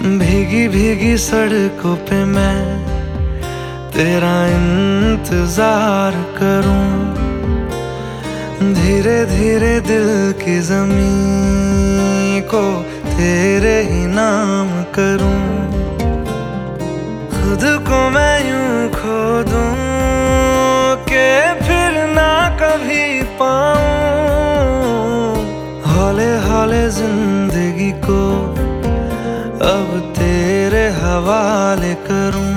भीगी भीगी सड़कों पे मैं तेरा इंतज़ार करूँ। धीरे धीरे दिल की ज़मीन को तेरे ही नाम करूँ। खुद को मैं यूँ खो दूँ के फिर ना कभी पाऊँ। हौले हौले ज़िंदगी को अब तेरे हवाले करूँ।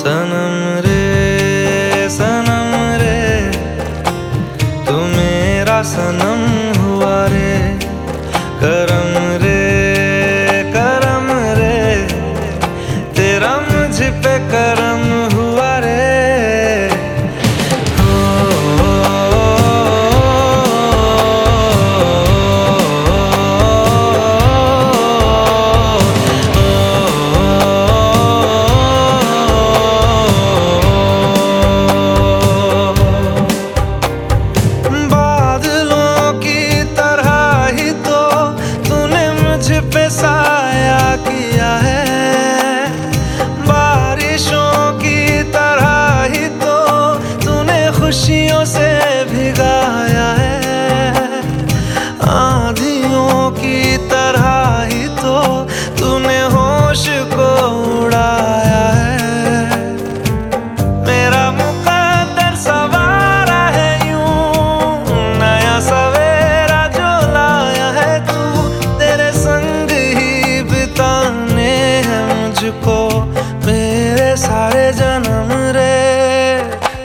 सनम रे सनम रे तू मेरा सनम हुआ रे। करम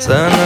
Sana